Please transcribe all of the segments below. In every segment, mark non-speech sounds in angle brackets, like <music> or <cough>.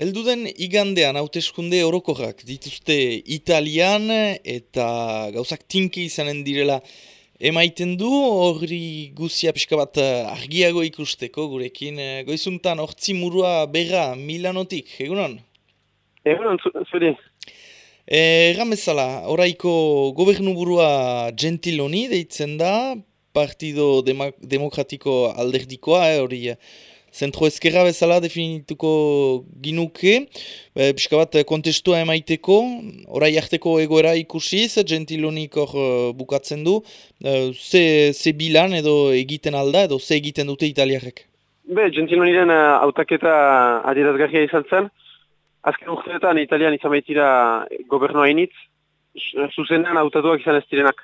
Elduden igandean hauteskunde orokorrak dituzte Italian eta gauzak tinki izanen direla emaiten du horri guzia pixka bat argiago ikusteko gurekin. Goizuntan hortzi murua berra Milanotik, egunon? Egunon, zuri. Erran bezala, oraiko gobernu burua Gentiloni deitzen da, Partido Demokratiko alderdikoa, eh, hori zentro ezkerra bezala definituko ginuke, e, pixka bat kontestua emaiteko, orai harteko egoera ikusiz, gentilonik hor uh, bukatzen du, uh, ze, ze bilan edo egiten alda edo ze egiten dute italiarrek? Be, gentiloniren uh, autaketa adierazgarria izan zen, azken urteetan italian izan baitira gobernoa initz, zuzenean autatuak izan ez direnak.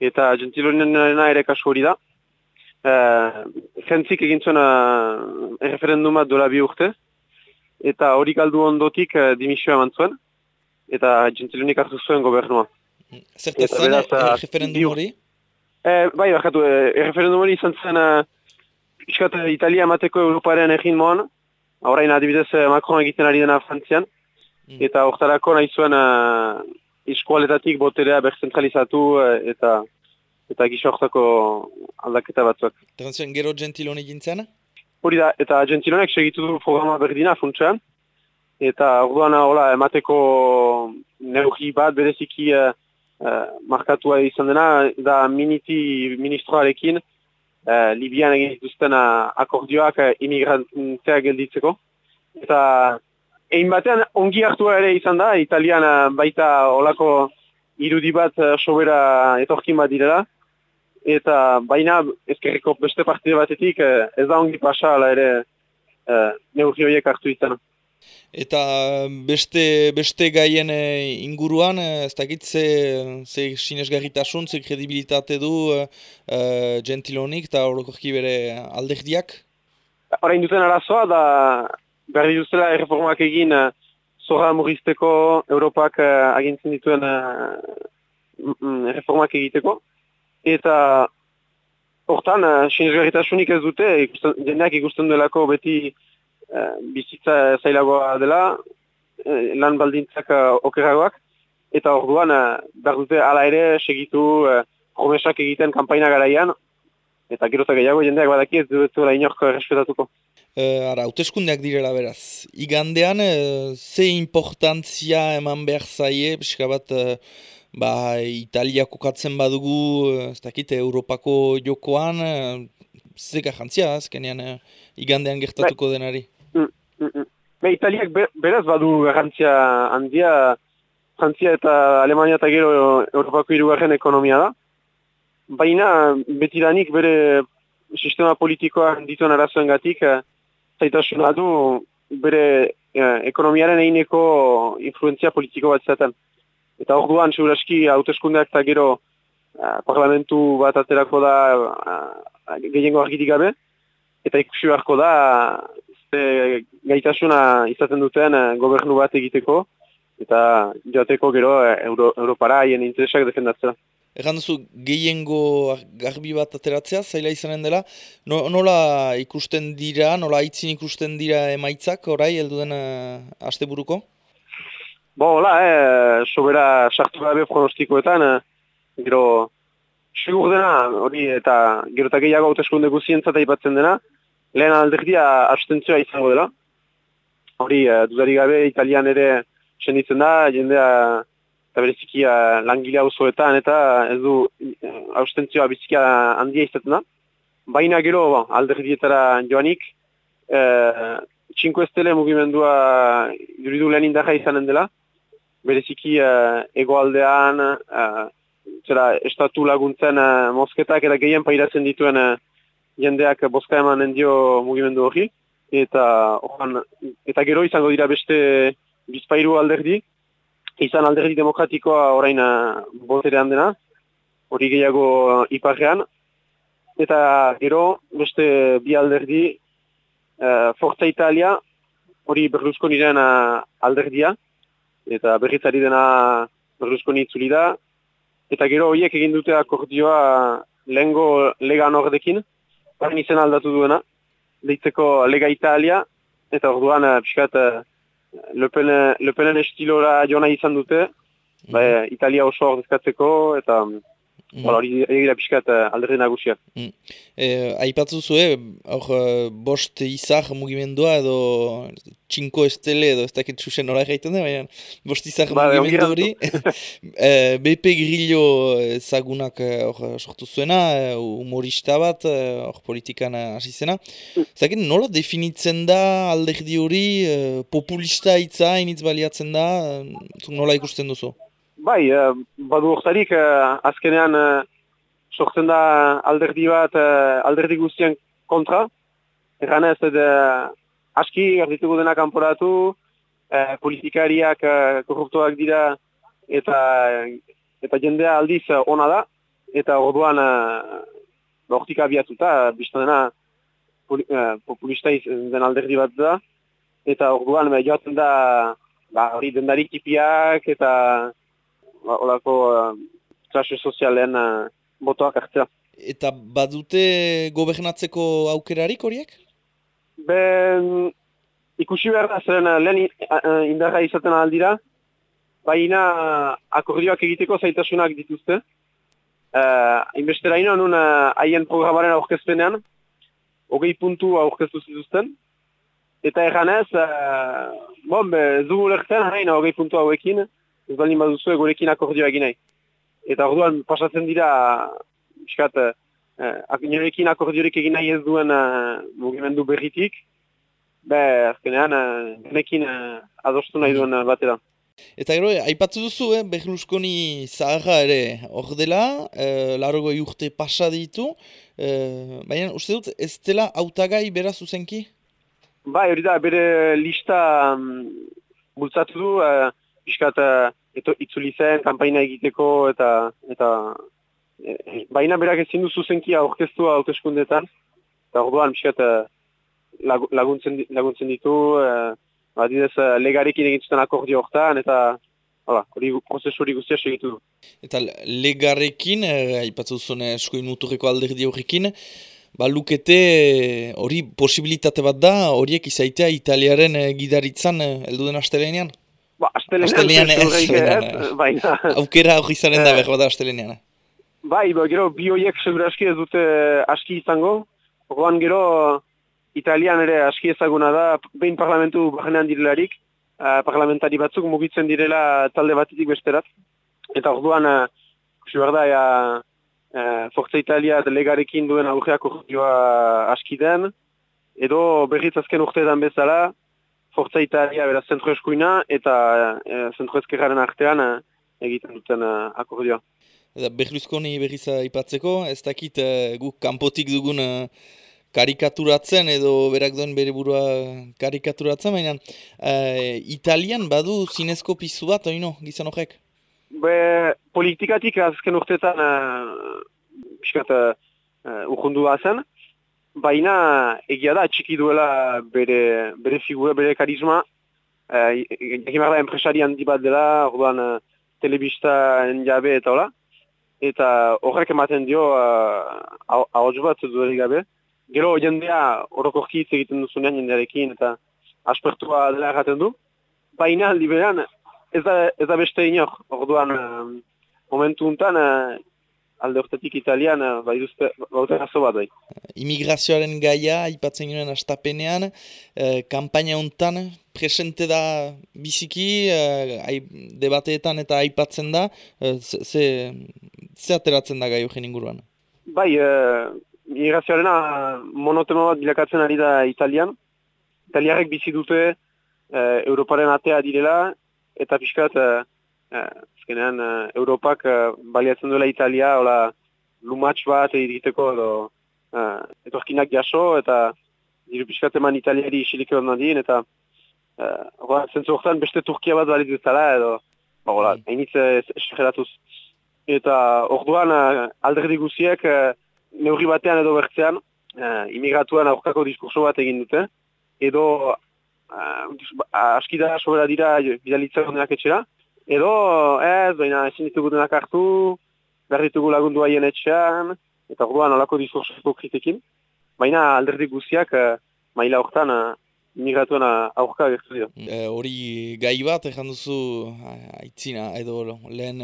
Eta gentilonien ere kasu hori da, zentzik egin zuen uh, referenduma dola bi urte, eta hori galdu ondotik uh, dimisioa eman zuen, eta jentilunik hartu zuen gobernua. Zertez zen referendum hori? Eh, bai, bakatu, eh, referendum hori izan zen uh, iskat, Italia mateko Europaren egin moan, horrein adibidez Macron egiten ari dena Frantzian, mm. eta hortarako nahi zuen uh, iskualetatik boterea berzentralizatu uh, eta gixortako aldaketa batzuak. Trantzuen gero gentiloni gintzen? Hori da, eta gentilonek segitu du programa berdina funtsean, eta orduan hola emateko neugi bat bereziki uh, uh, markatua izan dena, da miniti ministroarekin uh, Libian egin dituzten akordioak uh, imigrantea gelditzeko. Eta egin batean ongi hartua ere izan da, italian baita olako irudi bat sobera etorkin bat direla, eta baina ezkerreko beste partide batetik eh, ez da ongi pasa ala ere eh, neurri horiek hartu izan. Eta beste, beste gaien eh, inguruan, ez dakit ze, ze sinesgarritasun, ze kredibilitate du uh, gentilonik eta horokorki bere alderdiak? Horain duten arazoa da berri duzela erreformak egin uh, zorra murrizteko Europak uh, agintzen dituen uh, erreformak egiteko. Eta hortan uh, sinesgarritasunik ez dute, ikusten, jendeak ikusten duelako beti uh, bizitza zailagoa dela, uh, lan baldintzak uh, okeragoak, eta orduan uh, behar dute ala ere segitu uh, promesak egiten kanpaina garaian, eta gero gehiago jendeak badaki ez duela inorko respetatuko. Uh, ara, hauteskundeak direla beraz. Igandean, uh, ze importantzia eman behar zaie, pixka bat, ba, Italia kokatzen badugu, ez dakit, Europako jokoan, ze jantzia, azkenean, eh, igandean gertatuko denari. Mm, mm, mm. Be, Italiak beraz badu garantzia handia, Frantzia eta Alemania eta gero Europako irugarren ekonomia da. Baina betidanik bere sistema politikoa dituen arazoen gatik, zaitasuna du bere eh, ekonomiaren eineko influenzia politiko bat zaten. Eta hor duan, seguraski, hauteskundeak eta gero uh, parlamentu bat aterako da uh, gehiengo argitik gabe. Eta ikusi beharko da, uh, gaitasuna izaten duten uh, gobernu bat egiteko. Eta joateko gero uh, Euro, Europara haien interesak defendatzea. Egan duzu, gehiengo garbi bat ateratzea, zaila izanen dela. No, nola ikusten dira, nola aitzin ikusten dira emaitzak, orai, elduden uh, aste buruko? Bo, hola, eh, sobera sartu gabe pronostikoetan, eh, gero, segur dena, hori, eta gero eta gehiago hauteskunde guzientzat aipatzen dena, lehen alderdia abstentzioa izango dela. Hori, eh, dudari gabe, italian ere senditzen da, jendea, eta bereziki eh, langilea osoetan, eta ez du eh, abstentzioa bizikia handia izaten da. Baina gero, bo, alderdietara joanik, eh, Cinque Estele mugimendua juridu lehen indaja izanen dela, bereziki uh, egoaldean, uh, zera, estatu laguntzen uh, mosketak eta gehien pairatzen dituen uh, jendeak boska eman endio mugimendu hori. Eta, oran, eta gero izango dira beste bizpairu alderdi, izan alderdi demokratikoa orain uh, boterean dena, hori gehiago uh, iparrean. Eta gero beste bi alderdi, uh, Forza Italia, hori Berlusconiren uh, alderdia, eta berrizari dena berruzko nitzuli da. Eta gero horiek egin dute akordioa lehengo lega nordekin, baina izen aldatu duena, deitzeko lega Italia, eta orduan piskat uh, Lepenen estilora jona izan dute, mm Italia oso ordezkatzeko, eta Mm. hori egira pixkat alderdi nagusia. Mm. Eh, Aipatzu zuen, hor uh, bost izar mugimendua edo txinko estele edo ez dakit txusen hori gaiten da, baina bost izar ba, mugimendu hori. <laughs> eh, BP Grillo ezagunak hor sortu zuena, humorista bat, hor politikan hasi zena. Mm. Zaken nola definitzen da alderdi hori populista hitza initz baliatzen da, nola ikusten duzu? Bai, uh, badu oktarik, uh, azkenean uh, sortzen da alderdi bat, alderdi guztien kontra. Egan ez, aski erditugu dena kanporatu, politikariak korruptuak dira eta eta jendea aldiz ona da. Eta orduan, uh, bortik abiatuta, biztan dena populista den alderdi bat da. Eta orduan, joaten da, ba, hori dendarik eta olako uh, klase sozialen uh, botoak hartzea. Eta badute gobernatzeko aukerarik horiek? Ben, ikusi behar da, zeren uh, lehen uh, indarra izaten aldira, baina akordioak egiteko zaitasunak dituzte. Uh, Inbestera ino, nun haien programaren aurkezpenean, hogei puntu aurkeztu zituzten, eta erganez, uh, bon, be, zugu lertzen, hain hogei puntu hauekin, ez baldin baduzu egorekin akordioa egin nahi. Eta orduan pasatzen dira, iskat, eh, akordiorik egin nahi ez duen eh, mugimendu berritik, be, azkenean, eh, genekin eh, adostu nahi duen eh, batera. Eta gero, aipatzu duzu, eh, Berlusconi zaharra ere hor dela, eh, largo urte pasa ditu, eh, baina uste dut ez dela autagai bera zuzenki? Bai, hori da, bere lista um, bultzatu du, eh, piskat eto itzuli zen kanpaina egiteko eta eta e, baina berak ezin du zuzenkia aurkeztua hauteskundetan eta orduan piskat laguntzen laguntzen ditu e, adidez legarekin egiten akordio hortan eta hala hori prozesu hori guztia segitu du eta legarekin aipatzu zuen eskuin muturreko alderdi horrekin Ba, lukete hori posibilitate bat da, horiek izaitea italiaren gidaritzan heldu den astelenean? Ba, astelenean ez, baina... Aukera hori izanen da eh. behar da astelenean. Bai, ba, gero, bi horiek segura aski ez dute aski izango. Ogoan gero, italian ere aski ezaguna da, behin parlamentu bajenean direlarik, uh, parlamentari batzuk mugitzen direla talde batitik besterat. Eta orduan, uh, kusi behar da, uh, Forza Italia delegarekin duen aurreak urtioa aski den, edo berriz azken urteetan bezala, Forza Italia bera zentro eskuina eta e, zentro eskerraren artean e, egiten duten e, akordioa. Berlusconi berriz ipatzeko, ez dakit e, guk kanpotik dugun e, karikaturatzen edo berak duen bere burua karikaturatzen, baina e, italian badu zinezko pizu bat, oino, gizan horrek? Be, politikatik azken urtetan e, piskat e, urrundua zen, baina egia da txiki duela bere, bere figura, bere karisma. Eh, behar da enpresari handi bat dela, orduan uh, telebista jabe eta hola. Eta horrek ematen dio uh, ahots bat duelik gabe. Gero jendea orokorki hitz egiten duzunean jendearekin eta aspertua dela erraten du. Baina aldi berean ez da, ez da beste inor. Orduan uh, momentu untan alde hortetik italian, eh, bai duzte, bauten azo bat bai. Imigrazioaren gaia, aipatzen ginen astapenean, eh, kampaina hontan presente da biziki, eh, debateetan eta aipatzen da, eh, ze, ze ateratzen da gai horren inguruan? Bai, eh, imigrazioarena monotema bat bilakatzen ari da italian. Italiarek bizi dute eh, Europaren atea direla, eta pixkat... Eh, azkenean uh, Europak uh, baliatzen duela Italia, hola, lumatx bat egiteko edo uh, etorkinak jaso, eta diru pixkat eman Italiari isilik egon nadien, eta uh, zentzu horretan beste Turkia bat balitu zela, edo, ba, hola, mm. esegeratuz. Eta orduan uh, alderdi guziek uh, neurri batean edo bertzean, uh, imigratuan aurkako diskurso bat egin dute, edo uh, askida sobera dira bidalitza honenak etxera, Edo, ez, baina ezin ditugu denak hartu, berritugu lagundu haien etxean, eta orduan olako diskursuko kritekin. Baina alderdi guziak, uh, maila horretan, uh, migratuen aurka gertu dira. E, hori gai bat, ezan duzu, aitzina, edo lehen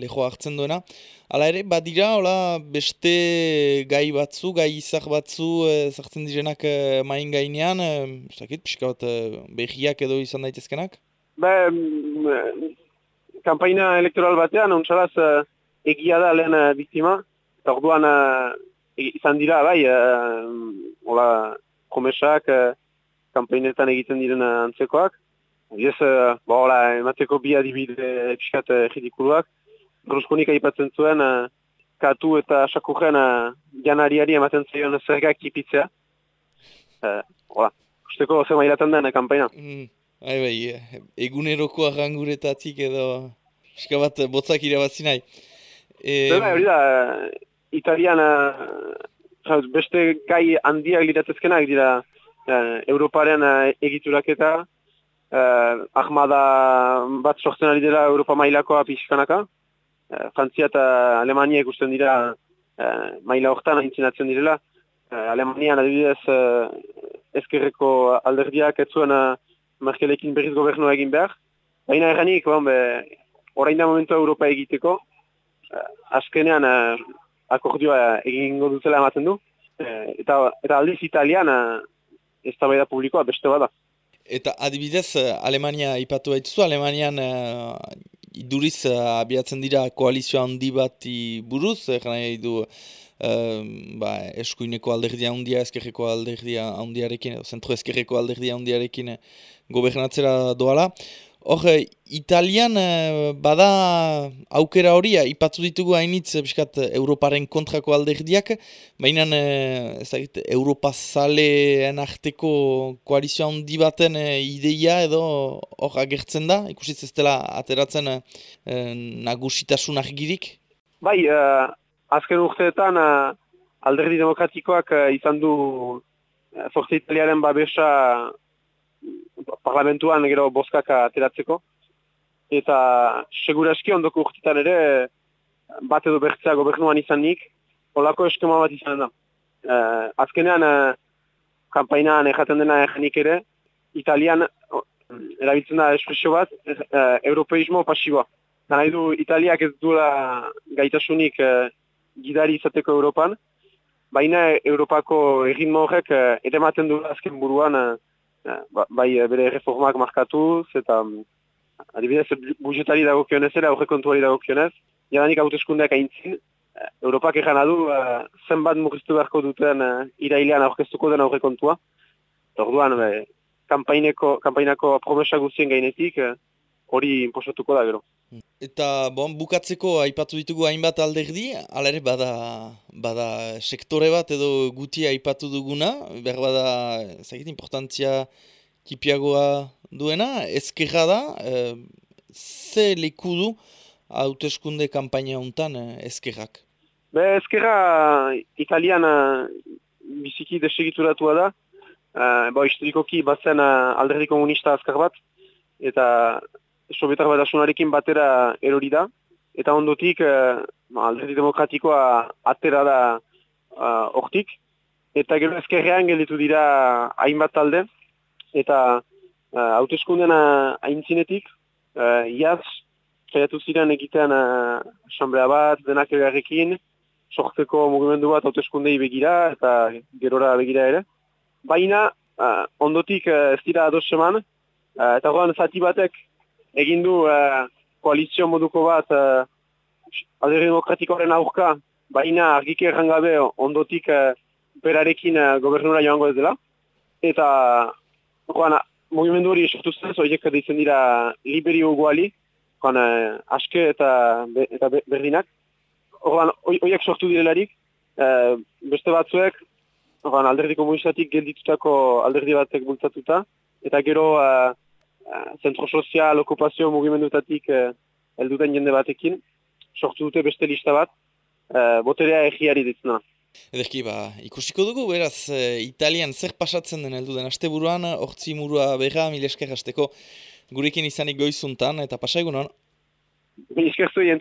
leho hartzen duena. Hala ere, badira, hola, beste gai batzu, gai izak batzu, e, zartzen direnak e, main gainean, e, zakit, pixka bat, e, behiak edo izan daitezkenak? Be, mm, kampaina elektoral batean, ontsalaz, e, egia da lehen e, biktima, eta orduan e, izan dira, bai, e, hola, promesak, e, kampainetan egiten diren antzekoak. Ez, uh, ba, hola, emateko bi adibide piskat uh, Berlusconik aipatzen zuen, uh, katu eta sakurren uh, janariari ematen zaion zergak tipitzea. Uh, hola, usteko zer mailatan den uh, kampaina. Mm, bai, bai, eguneroko arranguretatik edo piskat bat botzak irabazi nahi. E... Bai, hori da, italian uh, beste gai handiak liratezkenak dira uh, Europaren uh, egituraketa, uh, ahmada bat sortzen ari dela Europa mailakoa pixkanaka, uh, Frantzia eta Alemania ikusten dira uh, maila horretan aintzinatzen direla, uh, Alemanian adibidez uh, ezkerreko alderdiak ez zuen Merkelekin berriz gobernua egin behar, baina erranik, bon, orain da momentua Europa egiteko, uh, azkenean uh, akordioa egingo dutela ematen du, eta, eta aldiz italian ez da publikoa beste bada. Eta adibidez, eh, Alemania ipatu baituzu, Alemanian uh, iduriz uh, abiatzen dira koalizioa handi bat buruz, egin nahi ba, eskuineko alderdia handia, eskerreko alderdia handiarekin, zentro eskerreko alderdia handiarekin gobernatzera doala. Hor, italian eh, bada aukera hori, ipatzu ditugu hainitz biskat, Europaren kontrako alderdiak, baina eh, ezagit, Europa zaleen arteko koalizioa handi baten eh, ideia edo hor agertzen da, ikusiz ez dela ateratzen nagusitasun argirik? Bai, azken urteetan alderdi demokratikoak izan du Forza Italiaren babesa parlamentuan gero boskak ateratzeko. Eta seguraski ondoko urtetan ere bat edo bertzea gobernuan izan nik, olako eskema bat izan da. Uh, azkenean, uh, kampainan erraten dena erranik ere, italian uh, erabiltzen da espresio bat, uh, europeismo pasiboa. Nahi du, italiak ez duela gaitasunik uh, gidari izateko Europan, baina Europako egin horrek uh, ere maten du azken buruan Ba, bai eh, bere reformak markatuz, eta mm, adibidez budgetari dago kionez ere, aurre kontuari dago kionez, jadanik hauteskundeak aintzin, eh, Europak egan adu, uh, zenbat murriztu beharko duten uh, irailean aurkeztuko den aurre kontua. Orduan, kampaineko, kampainako promesa guztien gainetik, hori inposatuko da gero. Eta bon, bukatzeko aipatu ditugu hainbat alderdi, ala ere bada, bada sektore bat edo gutia aipatu duguna, behar bada zagit, importantzia kipiagoa duena, ezkerra da, e, ze leku du hauteskunde kampaina hontan e, ezkerrak? Be, ezkerra italian biziki desegituratua da, e, bo, historikoki batzen alderdi komunista azkar bat, eta Sovietar batasunarekin batera erori da, eta ondotik uh, alderdi demokratikoa atera da uh, hortik, eta gero ezkerrean gelditu dira hainbat talde, eta uh, hauteskunden haintzinetik, uh, iaz, zaiatu ziren egitean uh, asamblea bat, denak egarrekin, sortzeko mugimendu bat hauteskundei begira, eta gerora begira ere. Baina, uh, ondotik uh, ez dira ados seman, uh, eta horren zati batek egin du uh, koalizio moduko bat uh, alderri demokratikoaren aurka, baina argike errangabe ondotik uh, berarekin uh, gobernura joango ez dela. Eta, joan, movimendu hori esortu zen, zoiek ditzen dira liberi uguali, joan, uh, aske eta, be, eta berdinak. Joan, horiek sortu direlarik, uh, beste batzuek, joan, alderdi komunistatik gelditutako alderdi batek bultatuta, eta gero zentro sozial, okupazio mugimendutatik uh, elduten jende batekin, sortu dute beste lista bat, uh, boterea egiari ditzuna. Ederki, ba, ikusiko dugu, beraz, Italian zer pasatzen den heldu den aste buruan, ortsi murua berra, mil esker hasteko gurekin izanik goizuntan, eta pasaigun hon? Mil zuen,